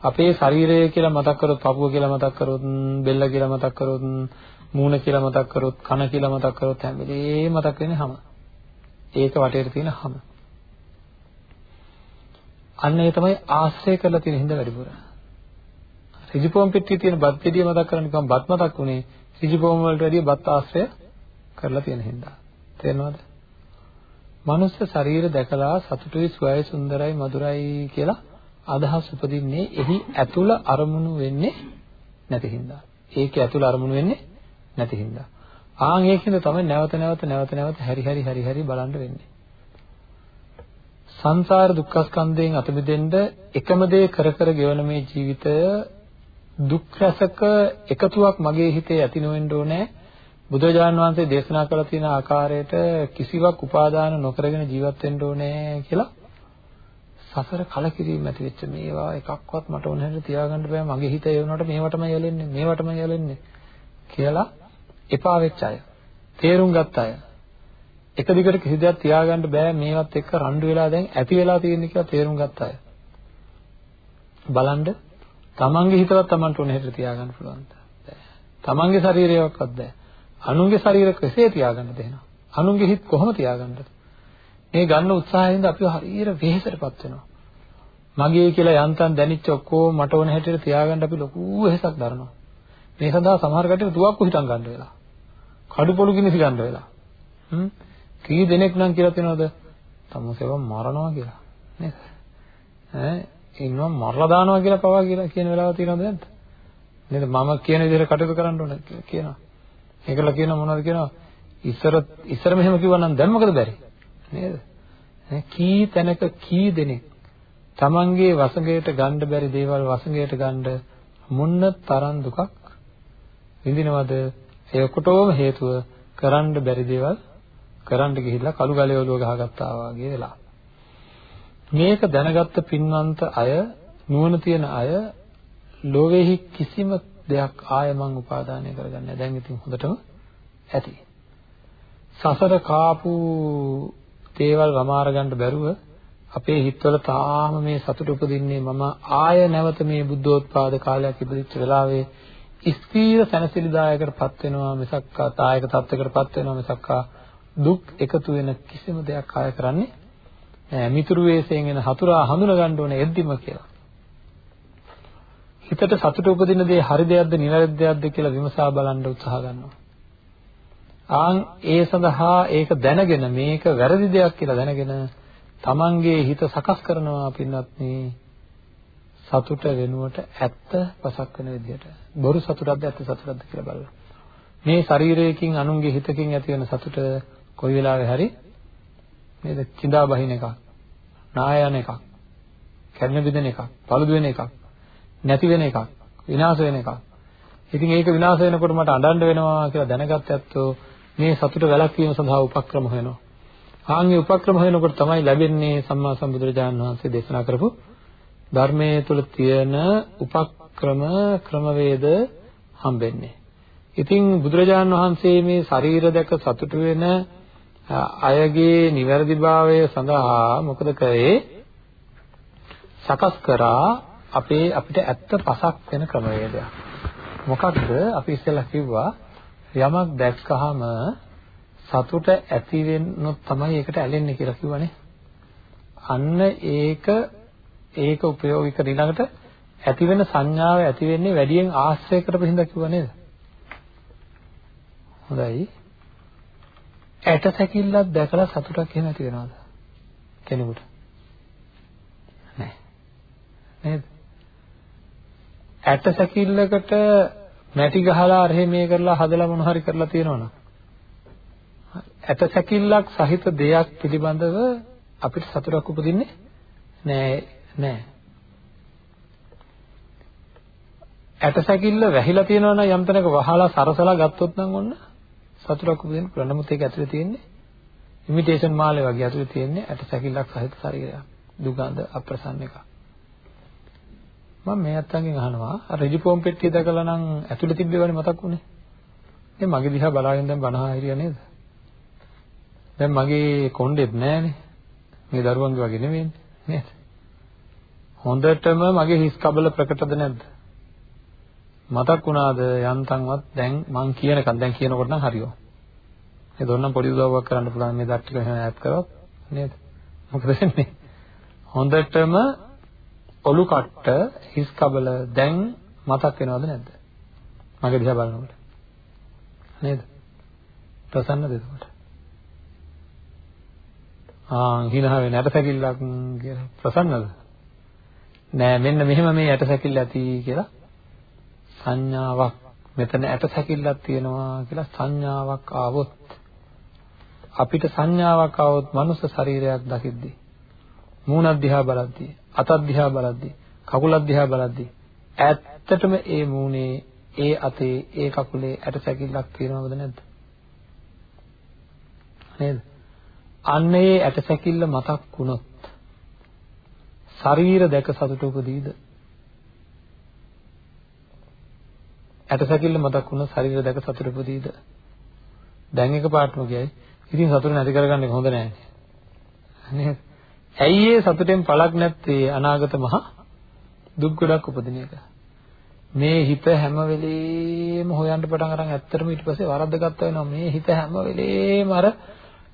අපේ ශරීරය කියලා මතක් කරොත්, පපුව කියලා මතක් කරොත්, බෙල්ල කියලා මතක් කරොත්, මූණ කියලා මතක් කරොත්, කන කියලා මතක් කරොත් හැම වෙලේම මතක් වෙන්නේ හැම. ඒක වටේට තියෙන හැම. අන්න ඒ තමයි ආශ්‍රය කරලා තියෙන හිඳ වැඩිපුර. ඍජුපෝම් පෙට්ටියේ තියෙන බත් ගෙඩිය මතක් කරන්න ගමන් බත් මතක් වුණේ ඍජුපෝම් වලට වැඩිය බත් ආශ්‍රය කරලා තියෙන හින්දා. තේරෙනවද? මනුස්ස ශරීර දැකලා සතුටුයි සුවයි සුන්දරයි මధుරයි කියලා අදහස් උපදින්නේ එහි ඇතුළ අරමුණු වෙන්නේ නැති හින්දා. ඒකේ ඇතුළ අරමුණු වෙන්නේ නැති හින්දා. ආන් ඒකින්ද තමයි නැවත නැවත නැවත නැවත හැරි හැරි හැරි හැරි බලන්න වෙන්නේ. සංසාර දුක්ඛ ස්කන්ධයෙන් අත මිදෙන්න එකම දේ කර කර ගෙවන මේ ජීවිතය දුක් රසක එකතුවක් මගේ හිතේ ඇති නොවෙන්න ඕනේ. බුදුරජාණන් වහන්සේ දේශනා කළ තියෙන ආකාරයට කිසිවක් උපාදාන නොකරගෙන ජීවත් වෙන්න ඕනේ කියලා සසර කලකිරීම ඇති වෙච්ච මේවා එකක්වත් මට ඕන හැටියට තියාගන්න බෑ මගේ හිත ඒ වුණාට මේවටමයි යලෙන්නේ මේවටමයි යලෙන්නේ කියලා එපා වෙච්ච අය තේරුම් ගත්ත අය එක දිගට කිසි දෙයක් තියාගන්න බෑ මේවත් එක්ක රණ්ඩු වෙලා දැන් ඇති වෙලා තියෙන්නේ කියලා තේරුම් ගත්ත අය. බලන්න තමන්ගේ හිතවත් තමන්ට ඕන හැටියට තියාගන්න පුළුවන්ද? බෑ. තමන්ගේ ශරීරයවත් බෑ. අනුන්ගේ ශරීර කෙසේ තියාගන්න දෙනවා? අනුන්ගේ හිත කොහොම තියාගන්නද? මේ ගන්න උත්සාහයෙන්ද අපි හරියට වෙහෙසටපත් වෙනවා. මගේ කියලා යන්තම් දැනිච්ච ඔක්කොම මට ඕන හැටියට තියාගන්න අපි ලොකු වෙහෙසක් දරනවා. මේ සඳහා සමහර කටට තුවක්කු හිටන් ගන්න වෙලා. කඩු පොළු කිනිසි ගන්න වෙලා. හ්ම් කී දෙනෙක් නම් කියලා තියෙනවද? තමුසේව මරනවා කියලා. නේද? ඈ ඉන්නවා මරලා දානවා කියලා පවා කියලා කියන වෙලාව තියෙනවද නැද්ද? නේද? මම කියන විදිහට කටයුතු කරන්න ඕන කියනවා. ඒකල කියනවා මොනවද කියනවා? ඉස්සර ඉස්සර මෙහෙම කිව්වා නම් දැන් මොකද බැරි? නේද? කී තැනක කී දෙනෙක් තමන්ගේ වසඟයට ගන්න බැරි දේවල් වසඟයට ගන්න මොන්න තරම් දුකක් විඳිනවද? ඒ ඔකටම හේතුව කරන්න බැරි දේවල් කරන්න ගිහිල්ලා කළු ගලේ ඔලුව ගහගත්තා වගේ වෙලා. මේක දැනගත්ත පින්වන්ත අය නුවණ තියෙන අය ලෝකෙහි කිසිම දෙයක් ආය මං උපාදානය කරගන්නේ නැහැ. දැන් ඉතින් හොඳටම ඇති. සසර කාපු දේවල් වමාර ගන්න බැරුව අපේ හිතවල තාම මේ සතුට උපදින්නේ මම ආය නැවත මේ බුද්ධෝත්පාද කාලයක් ඉපදිච්ච වෙලාවේ ස්ථීර සැනසෙලිදායකටපත් වෙනවා මිසක් තායක තත්යකටපත් වෙනවා මිසක් දුක් එකතු වෙන කිසිම දෙයක් ආය කරන්නේ නෑ මිතුරු වේසයෙන් එන හතුරා හඳුන ගන්න ඕනේ එද්දිම කියලා. හිතට සතුට උපදින දේ හරි දෙයක්ද නිවැරදි දෙයක්ද කියලා විමසා බලන්න උත්සාහ ගන්නවා. ආන් ඒ සඳහා ඒක දැනගෙන මේක වැරදි දෙයක් කියලා දැනගෙන තමන්ගේ හිත සකස් කරනවා පින්වත්නි සතුට වෙනුවට ඇත්ත පසක් වෙන විදිහට බොරු සතුටක්ද ඇත්ත සතුටක්ද කියලා බලන්න. මේ ශරීරයකින් අනුන්ගේ හිතකින් ඇති වෙන සතුට කොයි වෙලාවෙ හරි නේද? කිඳා බහින එකක්, නායන එකක්, කැඩෙන බිඳෙන එකක්, paludu වෙන එකක්, නැති වෙන එකක්, විනාශ වෙන එකක්. ඉතින් ඒක විනාශ වෙනකොට මට අඬන්න වෙනවා කියලා දැනගත් ඇත්තෝ මේ සතුට වැළැක්වීම සඳහා උපක්‍රම හොයනවා. ආන්ගේ උපක්‍රම හොයනකොට තමයි ලැබෙන්නේ සම්මා සම්බුදුරජාණන් වහන්සේ දේශනා කරපු ධර්මයේ තුල තියෙන උපක්‍රම ක්‍රමවේද හම්බෙන්නේ. ඉතින් බුදුරජාණන් වහන්සේ මේ ශරීර දැක සතුට වෙන අයගේ නිවැරදිභාවය සඳහා මොකද කරේ? සකස් කරා අපේ අපිට ඇත්ත පසක් වෙන ක්‍රමවේදයක්. මොකක්ද? අපි ඉස්සෙල්ලා කිව්වා යමක් දැක්කහම සතුට ඇති වෙන්නොත් තමයි ඒකට ඇලෙන්නේ කියලා කිව්වනේ. අන්න ඒක ඒක ප්‍රයෝගික ඊළඟට ඇති වෙන සංඥාව ඇති වෙන්නේ වැඩියෙන් ආශ්‍රය කරපු හින්දා කිව්වා නේද? හොඳයි. ඇට සැකිල්ලක් දැකලා සතුටක් එහෙම ඇති වෙනවද? කෙනෙකුට? නැහැ. නේද? ඇට සැකිල්ලකට මැටි ගහලා අරහෙ මේ කරලා හදලා මොන හරි කරලා තියෙනවනම් ඇට සැකිල්ලක් සහිත දෙයක් පිළිබඳව අපිට සතුටක් උපදින්නේ නෑ නෑ ඇට සැකිල්ල වැහිලා තියෙනවා නම් යම් තැනක වහලා සරසලා ගත්තොත් නම් ඔන්න සතුටක් උපදින්න පුළුවන්. නමුත් ඒක ඇතුලේ තියෙන්නේ ඉමිටේෂන් මාලේ වගේ ඇතුලේ තියෙන්නේ ඇට සැකිල්ලක් සහිත ශරීරයක්. දුගඳ අප්‍රසන්න එකක්. මම මේ අත්තන්ගෙන් අහනවා අර රිජිපෝම් පෙට්ටිය දැකලා නම් ඇතුලේ තිබ්බේවනේ මතක් වුනේ. දැන් මගේ දිහා බලාගෙන දැන් බනහා හිරියා නේද? දැන් මගේ කොණ්ඩෙත් නෑනේ. මේ දරුවන්ගේ වගේ නෙවෙයිනේ. නේද? හොඳටම මගේ හිස් කබල ප්‍රකටද නැද්ද? මතක් වුණාද යන්තම්වත් දැන් මං කියනකම් දැන් කියනකොට නම් හරියෝ. ඒ දොන්නම් පොඩි උදව්වක් කරන්න පුළුවන් මේ දත් ටික එහෙම ඈත් කරොත් නේද? මොකද වෙන්නේ? හොඳටම ඔලු කට්ට හිස් කබල දැන් මතක් වෙනවද නැද්ද? මගේ දිහා බලනකොට. නේද? ප්‍රසන්නද එතකොට? ආ හිනහ වෙන ඇටසැකිල්ලක් කියලා ප්‍රසන්නද? නෑ මෙන්න මෙහෙම මේ ඇටසැකිල්ල ඇති කියලා සංඥාවක් මෙතන ඇටසැකිල්ලක් තියෙනවා කියලා සංඥාවක් ආවොත් අපිට සංඥාවක් ආවොත් මනුස්ස ශරීරයක් දකිද්දී මූණක් දිහා බලද්දී අතක් දිහා බලද්දී කකුලක් දිහා බලද්දී ඇත්තටම ඒ මූණේ ඒ අතේ ඒ කකුලේ ඇටසැකිල්ලක් තියෙනවද නැද්ද? නේද? අන්න ඒ ඇටසැකිල්ල මතක් වුණොත් ශරීර දැක සතුට උපදීද? ඇටසැකිල්ල මතක් වුණොත් ශරීර දැක සතුට උපදීද? දැන් එක පාටම කියයි. ඉතින් සතුට නැති කරගන්න හොඳ නෑ. නේද? ඇයි ඒ සතුටෙන් පළක් නැත්තේ අනාගත මහ දුක් ගොඩක් උපදින එක? මේ හිත හැම වෙලේම හොයන්න පටන් අරන් ඇත්තටම ඊට පස්සේ වරද්ද ගත්තා වෙනවා. මේ හිත හැම වෙලේම අර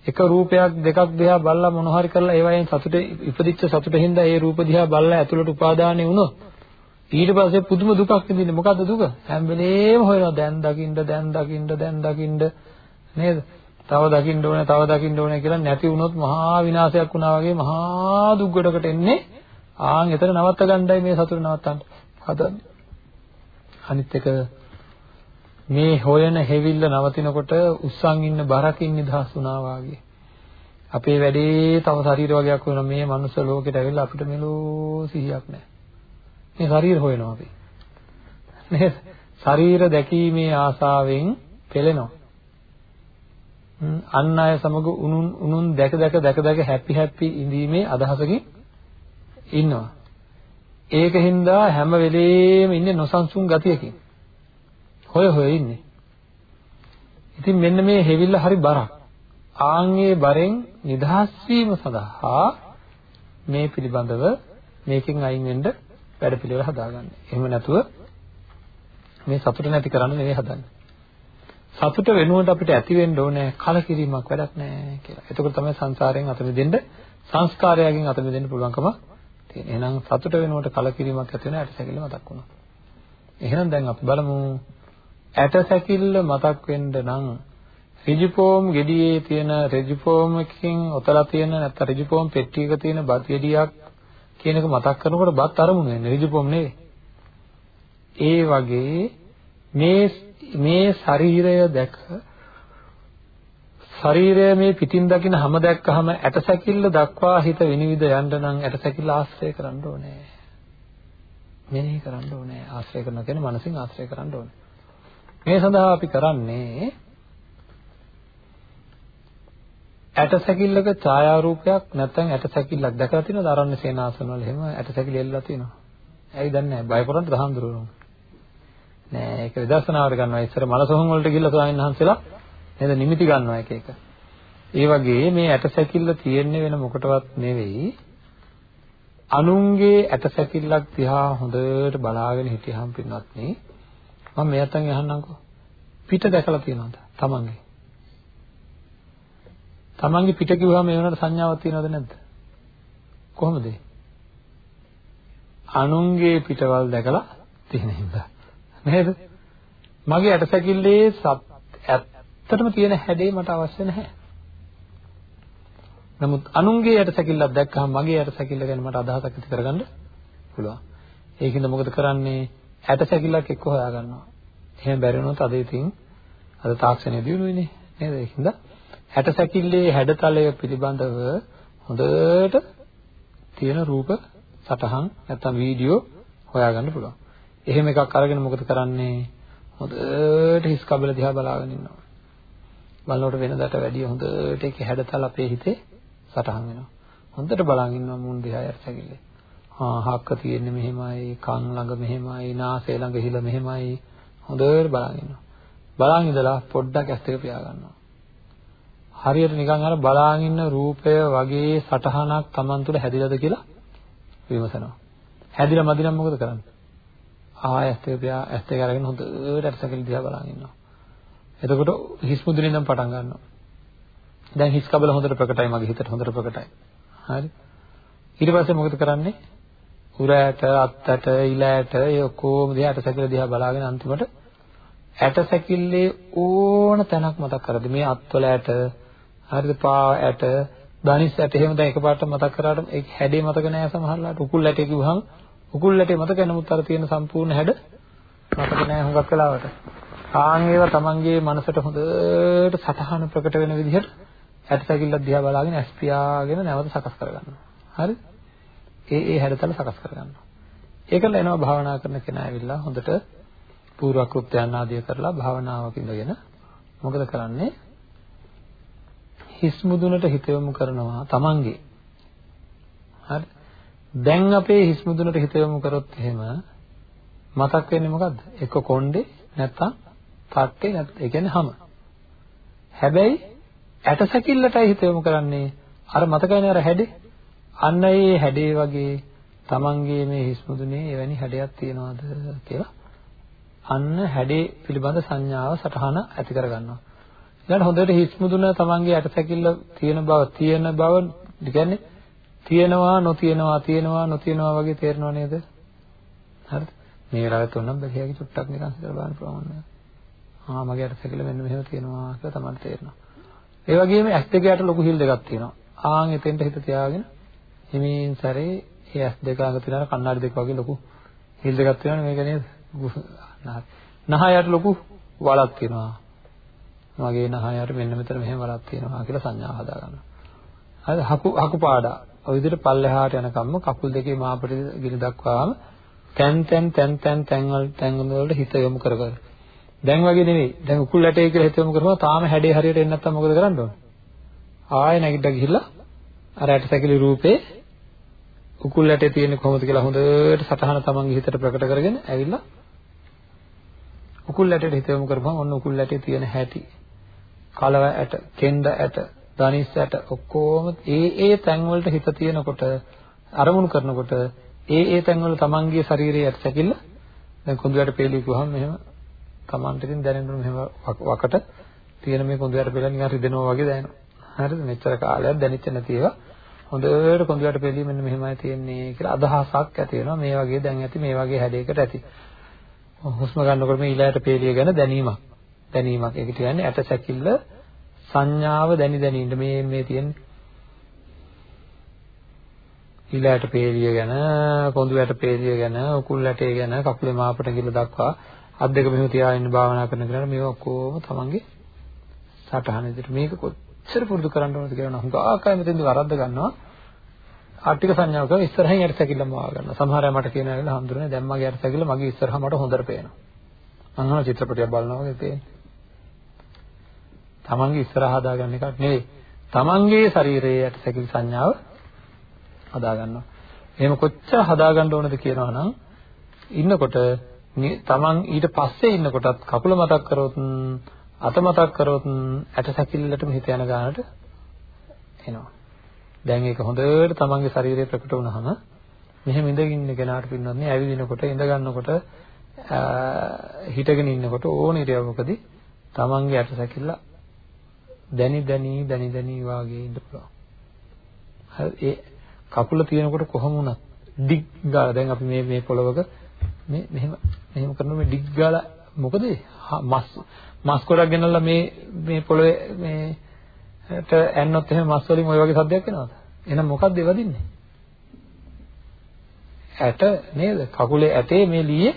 එක රූපයක් දෙකක් දිහා බලලා මොන හරි කරලා ඒවයින් සතුට ඉපදිච්ච සතුටින්ද ඒ රූප දිහා බලලා ඇතුළට උපාදානෙ වුණොත් ඊට පස්සේ පුදුම දුකක් විඳින්නේ. මොකද්ද දුක? හැම වෙලේම හොයනවා. දැන් දකින්න දැන් දකින්න දැන් දකින්න නේද? තව දකින්න ඕනේ තව දකින්න ඕනේ කියලා නැති වුණොත් මහා විනාශයක් වුණා වගේ මහා දුක්ගඩකට එන්නේ ආන් එතන නවත්ත ගන්නයි මේ සතුට නවත්තන්න හදන්නේ අනිත් එක මේ හොයන හැවිල්ල නවතිනකොට උස්සන් ඉන්න බරකින් නිදහස් වුණා වාගේ. අපේ වැඩේ තව ශරීර වර්ගයක් වෙන මේ මනුස්ස ලෝකෙට ඇවිල්ලා අපිට මෙලෝ සිහියක් නැහැ. මේ ශරීර හොයනවා අපි. නේද? ශරීර දැකීමේ ආසාවෙන් පෙළෙනවා. අන් අය සමග උනුන් උනුන් දැක දැක දැක දැක හැපි හැපි ඉඳීමේ අදහසකින් ඉන්නවා. ඒකින්ද හැම වෙලේම ඉන්නේ නොසන්සුන් ගතියකින්. හොය හොය ඉන්නේ. ඉතින් මෙන්න මේ හෙවිල්ල හරි බරක්. ආන්ගේ බරෙන් නිදහස් වීම සඳහා මේ පිළිබඳව මේකෙන් අයින් වෙන්න වැඩපිළිවෙල හදාගන්න. එහෙම නැතුව මේ සතුට නැති කරන්න නෙවෙයි හදන්නේ. සතුට වෙනුවට අපිට ඇති වෙන්න ඕනේ කලකිරීමක් වැඩක් නැහැ කියලා. එතකොට තමයි සංසාරයෙන් අත මිදෙන්න සංස්කාරයෙන් අත මිදෙන්න පුළුවන්කම තියෙන්නේ. එහෙනම් සතුට වෙනුවට කලකිරීමක් ඇති වෙන ඇටසැකිල්ල මතක් වුණා. එහෙනම් දැන් අපි බලමු ඇට සැකිල්ල මතක් වෙන්න නම් රිජිපෝම් ගෙඩියේ තියෙන රිජිපෝම් එකකින් ඔතලා තියෙන නැත්නම් රිජිපෝම් පෙට්ටියක තියෙන බත් ගෙඩියක් කියන එක මතක් කරනකොට බත් අරමුණු වෙන්නේ රිජිපෝම් නෙවෙයි. ඒ වගේ මේ මේ ශරීරය දැක ශරීරය මේ පිටින් දකින හැම දැක්කහම ඇටසැකිල්ල දක්වා හිත විනිවිද යන්න නම් ඇටසැකිල්ල ආශ්‍රය කරන්න ඕනේ. මෙනෙහි කරන්න ඕනේ. ආශ්‍රය කරනවා කියන්නේ මනසින් ආශ්‍රය කරන්න ඕනේ. මේ සඳහා අපි කරන්නේ ඇටසැකිල්ලක ඡායාරූපයක් නැත්නම් ඇටසැකිල්ලක් දැකලා තියෙනවද ආරණ්‍ය සේනාසන වල එහෙම ඇටසැකිලි එල්ලලා තියෙනවා. ඇයි දන්නේ නැහැ. බය කරන්නේ දහම්දුරුවෝ. නෑ ඒක විදර්ශනාවට ගන්නවා. ඉස්සර මලසොහන් වලට ගිහිල්ලා ස්වාමීන් වහන්සේලා නේද නිමිති ගන්නවා එක එක. ඒ වගේ මේ ඇටසැකිල්ල තියෙන්නේ වෙන මොකටවත් නෙවෙයි. අනුන්ගේ ඇටසැකිල්ලක් දිහා හොඳට බලාගෙන හිටියහම පින්වත්නි මම මෙයන්තන් අහන්නම්කෝ. පිට දැකලා තියෙනවද? තමන්ගේ. තමන්ගේ පිට කිව්වම ඒ වෙනකොට සංඥාවක් තියෙනවද නැද්ද? කොහොමද? අනුන්ගේ පිටවල් දැකලා තියෙන හින්දා. නේද? මගේ ඇටසැකිල්ලේ ඇත්තටම තියෙන හැඩේ මට අවශ්‍ය නැහැ. නමුත් අනුන්ගේ ඇටසැකිල්ලක් දැක්කහම මගේ ඇටසැකිල්ල ගැන මට අදහසක් ඇති කරගන්න පුළුවන්. ඒකින්ද මොකද කරන්නේ? ඇටසැකිල්ලක් එක්ක හොයාගන්නවා. එහෙම බැරි වුණොත් අද ඉතින් අද තාක්ෂණය දියුණුවේනේ නේද? ඒකින්ද ඇටසැකිල්ලේ හැඩතලය පිළිබඳව හොඳට තියෙන රූප සටහන් නැත්නම් වීඩියෝ හොයාගන්න පුළුවන්. එහෙම එකක් අරගෙන මොකද කරන්නේ? හොඳට හිස් කබල දිහා බලාගෙන ඉන්නවා. බලනකොට වෙනදාට වැඩිය හොඳට ඒක හැඩතල අපේ හිතේ සටහන් වෙනවා. හොඳට බලන් ඉන්නවා මුන් දිහා යර්සගිල්ල. ආ හක්ක තියෙන්නේ මෙහෙමයි, කන් ළඟ මෙහෙමයි, නාසය ළඟ හිල මෙහෙමයි. හොඳට බලන් ඉන්නවා. බලන් ඉඳලා පොඩ්ඩක් ඇස් දෙක පියා ගන්නවා. හරියට නිකන් අර බලාගෙන ඉන්න රූපය වගේ සටහනක් Taman තුල හැදිලාද කියලා විමසනවා. හැදිලා මදි නම් මොකද කරන්නේ? ආය ඇස් දෙක පියා ඇස් දෙක අරගෙන හොඳට ඇටසකල දිහා බලන් ඉන්නවා. එතකොට හිස් මුදුනේ ඉඳන් පටන් ගන්නවා. දැන් හිස් කබල හොඳට ප්‍රකටයි මගේ හිතට හොඳට ප්‍රකටයි. හරි. ඊට පස්සේ මොකද කරන්නේ? උරයට, අත්තට, ඉලයට ඒ ඔක්කොම දිහා ඇටසකල දිහා බලාගෙන අන්තිමට ඇටසැකිල්ලේ ඕන තැනක් මතක් කරද මේ අත්වල ඇට හරිද පා ඇට දනිස් ඇට එහෙම දැන් එකපාරට මතක් කරාට ඒ හැඩේ මතක නෑ සමහරලාට උකුල් ඇටේ කිව්වහම උකුල් ඇටේ මතක නමුත් අර තියෙන සම්පූර්ණ හැඩ මතක නෑ හුඟක් වෙලාවට. ආන් ඒවා තමන්ගේ මනසට හොඳට සටහන ප්‍රකට වෙන විදිහට ඇටසැකිල්ලක් දිහා බලාගෙන ඇස් පියාගෙන නැවත සකස් කරගන්නවා. හරි? ඒ ඒ හැඩතල සකස් කරගන්නවා. ඒකල එනවා භාවනා කරන කෙනා ඇවිල්ලා හොඳට පූර්ව කෘත්‍යයන් ආදිය කරලා භාවනාවක ඉඳගෙන මොකද කරන්නේ? හිස් මුදුනට හිත යොමු කරනවා තමන්ගේ. හරි? දැන් අපේ හිස් මුදුනට හිත යොමු කරොත් එහෙම මතක් වෙන්නේ මොකද්ද? එක්ක කොණ්ඩේ නැත්තම් තට්ටේ නැත්නම් ඒ කියන්නේ හැම. හැබැයි ඇටසැකිල්ලටයි හිත යොමු කරන්නේ. අර මතකයිනේ අර හැඩේ. අන්න ඒ හැඩේ වගේ තමන්ගේ මේ හිස් මුදුනේ එවැනි හැඩයක් තියනවාද කියලා. අන්න හැඩේ පිළිබඳ සංඥාව සටහන ඇති කරගන්නවා. ඊළඟ හොඳට හිස් මුදුන තමන්ගේ ඇටසැකිල්ල තියෙන බව තියෙන බව කියන්නේ තියෙනවා නොතියනවා තියෙනවා නොතියනවා වගේ තේරෙනව නේද? හරිද? මේ වෙලාවට උනම් බැහැගේ චුට්ටක් නිකන් හිතලා බලන්න පුළුවන් නේද? ආ මගේ ඇටසැකිල්ල මෙන්න මෙහෙම තියෙනවා කියලා තමයි තේරෙනවා. ඒ වගේම ඇස් දෙකකට ලොකු හිල් දෙකක් තියෙනවා. ආන් එතෙන්ට හිත තියාගෙන හිමින් සැරේ ඒ ඇස් දෙක අඟ තියෙන කණ්ණාඩි දෙක වගේ ලොකු හිල් දෙකක් තියෙනවනේ මේක නේද? නහයට ලොකු වලක් තියෙනවා. මගේ නහයට මෙන්න මෙතන මෙහෙම වලක් තියෙනවා කියලා සංඥාව හදා ගන්නවා. හරි හකු හකු පාඩා. ඔය විදිහට පල්ලෙහාට යනකම්ම කකුල් දෙකේ මාපට ගිනි දක්වාම තැන් තැන් තැන් තැන් තැන් වල තැන් වලට හිත යොමු කර කර. දැන් වගේ නෙවෙයි. දැන් උකුල් ඇටේ කියලා හිත යොමු කරනවා තාම හැඩේ හරියට එන්නේ නැත්නම් මොකද කරන්න ඕන? ආයෙ නැගිටලා ගිහිල්ලා අර ඇට සැකිලි රූපේ උකුල් ඇටේ තියෙන්නේ කොහොමද කියලා හොඳට සටහන තමන්ගේ හිතට ප්‍රකට කරගෙන ඇවිල්ලා උකුල් ඇටයට හිත යොමු කරපුවම ඔන්න උකුල් ඇටේ තියෙන හැටි කලව ඇට කෙන්ද ඇට දනිස් ඇට ඔක්කොම ඒ ඒ තැන් වලට හිත තියෙනකොට අරමුණු කරනකොට ඒ ඒ තැන් වල තමන්ගේ ශරීරයේ ඇට සැකිල්ල දැන් කුඳු ඇට පෙළි කිව්වහම මෙහෙම තමන්ට ඉතින් දැනෙන්න මෙහෙම වකට තියෙන මේ කුඳු ඇට පෙළ නිකන් රිදෙනවා වගේ දැනෙනවා. හරිද? මෙච්චර කාලයක් දැනෙච්ච නැති ඒවා. හොඳට කොඳු යට පෙළී මෙන්න මෙහෙමයි තියෙන්නේ කියලා අදහසක් ඇති වෙනවා. මේ වගේ දැන් ඇති මේ වගේ හැඩයකට ඇති. හුස්ම ගන්නකොට මේ ඊළාට පේලිය ගැන දැනීමක්. දැනීමක්. ඒක කියන්නේ ඇට සැකිල්ල සංඥාව දැනි දැනි ඉන්න මේ මේ තියෙන්නේ. ඊළාට පේලිය ගැන, පොඳු ඇට පේලිය ගැන, උකුල් ඇටේ ගැන, කකුලේ මාපට ගිල දක්වා අත් දෙක මෙහෙම තියාගෙන භාවනා කරන කෙනාට මේවා ඔක්කොම තමන්ගේ සටහන විදිහට මේක කොච්චර පුරුදු කරන්න ඕනද කියලා නම් හුඟක් අය මෙතෙන්දි වරද්ද ගන්නවා. ආර්ථික සංඥාව කරලා ඉස්සරහින් යට සැකිල්ලම වා ගන්නවා. සමහර අය මට කියනවා කියලා හඳුරන්නේ දැන් මගේ යට සැකිල්ල මගේ ඉස්සරහා මට හොඳට පේනවා. මම අහන චිත්‍රපටයක් බලනවා වගේ තේන්නේ. තමන්ගේ ඉස්සරහා හදාගන්න එකක් නෙවෙයි. තමන්ගේ ශරීරයේ යට සැකිලි සංඥාව හදාගන්නවා. එහෙම කොච්චර හදාගන්න ඕනද කියනවා නම් ඉන්නකොට තමන් ඊට පස්සේ ඉන්නකොටත් කකුල මතක් කරොත් අත මතක් කරොත් ඇට සැකිල්ලටම හිත යන ගානට එනවා. දැන් ඒක හොඳට තමන්ගේ ශරීරය ප්‍රකට වුණාම මෙහෙම ඉඳගෙන ඉන්න කෙනාට පින්නන්නේ ඇවිදිනකොට ඉඳ ගන්නකොට හිටගෙන ඉන්නකොට ඕන ඉරියව්වකදී තමන්ගේ ඇට සැකිල්ල දැනි දැනි දැනි දැනි වාගේ ඉන්න පුළුවන්. හරි ඒ කකුල තියෙනකොට කොහොම වුණත් ඩිග් ගාලා දැන් අපි මේ මේ පොළවක මේ මෙහෙම මෙහෙම කරන මේ ඩිග් ගාලා මොකද මස් මස් කොටක් ගෙනල්ලා මේ මේ පොළවේ මේ ට ඇන්නොත් එහෙම මස් වලින් ওই වගේ සද්දයක් එනවද? එහෙනම් මොකක්ද ඒ වදින්නේ? ඇට නේද? කකුලේ ඇටේ මේ ලීයේ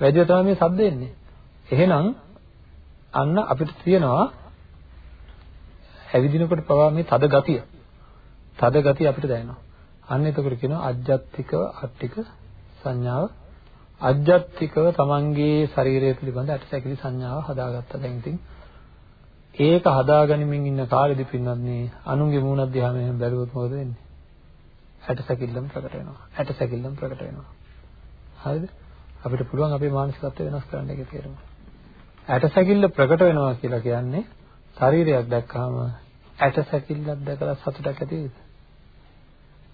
වැදිලා තමයි මේ සද්ද එන්නේ. එහෙනම් අන්න අපිට තියෙනවා ඇවිදිනකොට පවා මේ තද ගතිය. තද ගතිය අපිට දැනෙනවා. අන්න එතකොට කියනවා අජ්ජත්තිකව අට්ටික සංඥාව අජ්ජත්තිකව තමන්ගේ ශරීරය පිළිබඳ ඇටසැකිලි සංඥාව හදාගත්තා. දැන් ඉතින් ඒක හදාගනිමින් ඉන්න කාලෙදි පින්නන්නේ අනුන්ගේ මූණක් දිහා මෙහෙම බැලුවොත් මොකද වෙන්නේ? ඇටසැකිල්ලම ප්‍රකට වෙනවා. ඇටසැකිල්ලම ප්‍රකට වෙනවා. හරිද? අපිට පුළුවන් අපේ මානසිකත්වය වෙනස් කරන්න ඒකේ තේරුම. ඇටසැකිල්ල ප්‍රකට වෙනවා කියලා කියන්නේ ශරීරයක් දැක්කම ඇටසැකිල්ලක් දැකලා සතුටක් ඇති වෙයිද?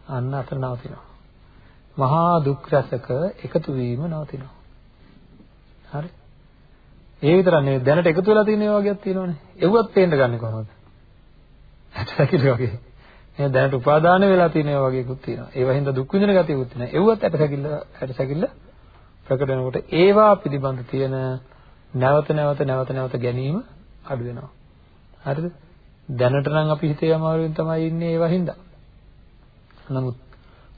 අන්න අතන නවතිනවා. මහා දුක් රසක එකතු වීම නවතිනවා. හරි? ඒ විතරක් නෙවෙයි දැනට එකතු වෙලා තියෙන ඒවා වගේක් තියෙනවනේ. ඒවත් පේන්න ගන්න කොහොමද? ඇටසැකිලි වගේ. මේ දැනට උපාදාන වෙලා තියෙන ඒවා වගේකුත් තියෙනවා. ඒවා හින්දා දුක් විඳින ගතියකුත් තියෙනවා. ඒවත් ඇටසැකිල්ල ඇටසැකිල්ල ප්‍රකට වෙනකොට ඒවා පිළිබඳ තියෙන නැවත නැවත නැවත නැවත ගැනීම අඩු වෙනවා. හරිද? දැනට නම් අපි හිතේ අමාරුවෙන් තමයි ඉන්නේ ඒවා හින්දා. නමුත්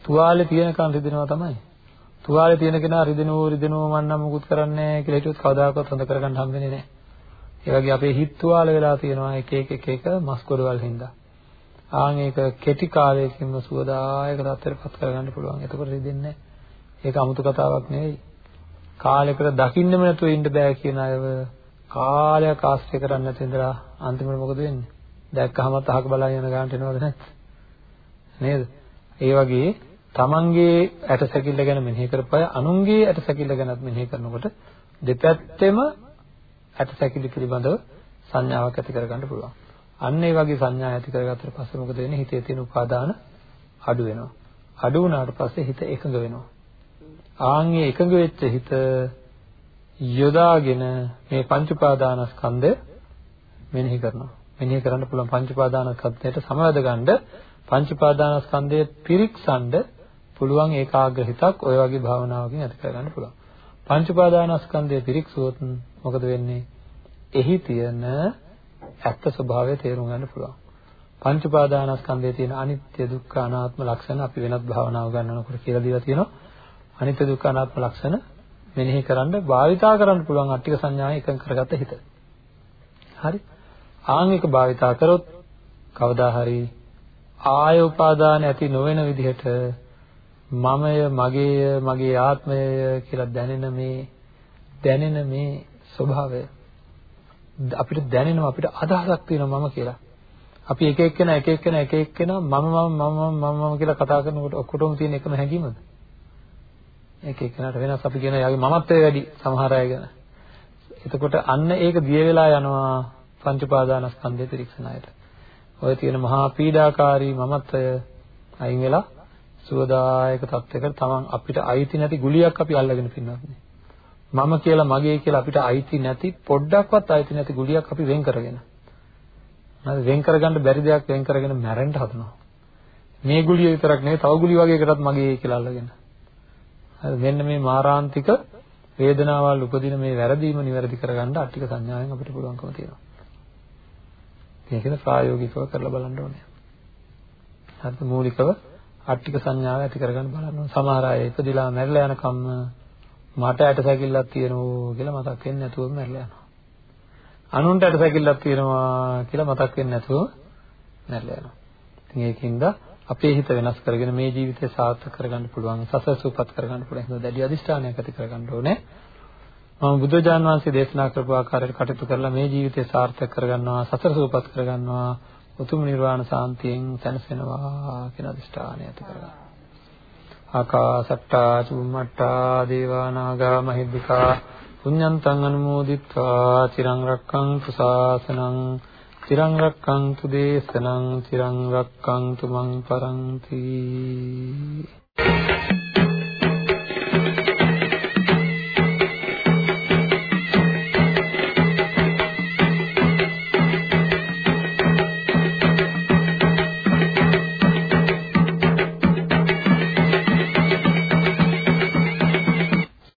තුවාලේ තියෙනකන් රිදෙනවා තමයි. තුවාලේ තියෙන කෙනා රිදෙනෝ රිදෙනෝ මන් නම් මුකුත් කරන්නේ නැහැ කියලා හිතුවොත් කවදාකවත් හොඳ කරගන්න හම්බෙන්නේ නැහැ. ඒ වගේ අපේ හිත තුවාල වෙලා තියෙනවා එක එක එක එක මස් කොටවල් හින්දා. ආන් ඒක කෙටි කාලයකින්ම සුවදායක තත්ත්වයකට කරගන්න පුළුවන්. එතකොට රිදෙන්නේ ඒක 아무තු කතාවක් නෙවෙයි. කාලයකට දකින්නම නැතුව ඉන්න බෑ කියන අයව කාලයක් ආශ්‍රය කරන්නේ නැති ඉඳලා අන්තිමට මොකද වෙන්නේ? දැක්කහමත් අහක බලන් යන ගානට එනවද නැත්? නේද? ඒ වගේ තමන්ගේ ඇටසැකිල්ල ගැන මෙනෙහි කරපය අනුන්ගේ ඇටසැකිල්ල ගැනත් මෙනෙහි කරනකොට දෙපැත්තෙම ඇටසැකිලි පිළිබඳව සංඥාවක් ඇති කරගන්න පුළුවන්. අන්න ඒ වගේ සංඥා ඇති කරගත්තට පස්සේ මොකද වෙන්නේ? හිතේ තියෙන උපාදාන අඩු වෙනවා. අඩු වුණාට පස්සේ හිත එකඟ වෙනවා. ආන්ගේ එකඟ වෙච්ච හිත යොදාගෙන මේ පංච උපාදානස්කන්ධය මෙනෙහි කරනවා. මෙනෙහි කරන්න පුළුවන් පංච උපාදානස්කන්ධයට සමවැද ගන්න පංච උපාදානස්කන්ධය පිරික්සන්න පුළුවන් ඒකාග්‍ර හිතක් ඔය වගේ භාවනාවකින් ඇති කරගන්න පුළුවන්. පංච උපාදානස්කන්ධය පිරික්සුවොත් මොකද වෙන්නේ? එහි තියෙන ඇත්ත ස්වභාවය තේරුම් ගන්න පුළුවන්. පංච උපාදානස්කන්ධයේ තියෙන අනිත්‍ය දුක්ඛ අනාත්ම ලක්ෂණ අපි වෙනත් භාවනාව ගන්නකොට කියලා දීලා තියෙනවා. අනිත්‍ය දුක්ඛ අනාත්ම ලක්ෂණ මෙනෙහි කරන්න භාවිතා කරන්න පුළුවන් අට්ටික සංඥාවෙන් එකඟ කරගත්ත හිත. හරි? ආන් එක භාවිතා කරොත් කවදා හරි ආය උපාදාන ඇති නොවන විදිහට මමය මගේය මගේ ආත්මය කියලා දැනෙන මේ දැනෙන මේ ස්වභාවය අපිට දැනෙනවා අපිට අදහසක් තියෙනවා මම කියලා. අපි එක එක්කෙනා එක එක්කෙනා එක එක්කෙනා මම මම මම මම මම කියලා කතා කරනකොට ඔක්කොටම තියෙන එකම හැඟීමද? එක එක්කෙනාට වෙනස් අපි කියන යාගේ මමත්වය වැඩි සමහර අය ගැන. එතකොට අන්න ඒක දිය වෙලා යනවා පංච පාදානස්කන්ධය පිරික්සන අයට. ඔය තියෙන මහා පීඩාකාරී මමත්වය අයින් වෙලා සුවදායක තත්යකට තමන් අපිට අයිති නැති ගුලියක් අපි අල්ලගෙන පින්නත් මම කියලා මගේ කියලා අපිට අයිති නැති පොඩ්ඩක්වත් අයිති නැති ගුලියක් අපි වෙන් කරගෙන හරි වෙන් කරගන්න බැරි දෙයක් වෙන් කරගෙන මැරෙන්න හදනවා මේ ගුලිය විතරක් නෙවෙයි තව ගුලි වගේ එකටත් මගේ කියලා අල්ලගෙන හරි මෙන්න මේ මාරාන්තික වේදනාවල් උපදින මේ වැරදීම නිවැරදි කරගන්න අට්ටික සංඥාවෙන් අපිට පුළුවන්කම තියෙනවා. මේකද ප්‍රායෝගිකව කරලා බලන්න ඕනේ. හරිද මූලිකව අට්ටික සංඥාව ඇති කරගන්න බලන්න ඕනේ. සමහර අය ඉපදිලා මැරිලා යනකම් මට ඇටසැකිල්ලක් තියෙනවා කියලා මතක් වෙන්නේ නැතුව මැරිලා යනවා. අනුන්ට ඇටසැකිල්ලක් තියෙනවා කියලා මතක් වෙන්නේ නැතුව මැරිලා යනවා. ඉතින් ඒකින්ද අපේ හිත වෙනස් කරගෙන මේ ජීවිතය සාර්ථක කරගන්න පුළුවන් සසර සූපත් කරගන්න පුළුවන් හින්දා දැඩි අදිෂ්ඨානයක් ඇති කරගන්න ඕනේ. මම බුදුජාන් වහන්සේ දේශනා කරපු ආකාරයට කටයුතු කරලා මේ ජීවිතය සාර්ථක කරගන්නවා සසර සූපත් කරගන්නවා උතුම් නිර්වාණ සාන්තියෙන් සැනසෙනවා කියන අදිෂ්ඨානය ඇති කරගන්න. ආකාසට්ටා චුම්මට්ටා දේවා නාග මහිද්దికා පුඤ්ඤන්තං අනුමෝදිත්වා චිරං රක්ඛන්තු ශාසනං චිරං රක්ඛන්තු දේශනං චිරං රක්ඛන්තු මං පරන්ති Thank you.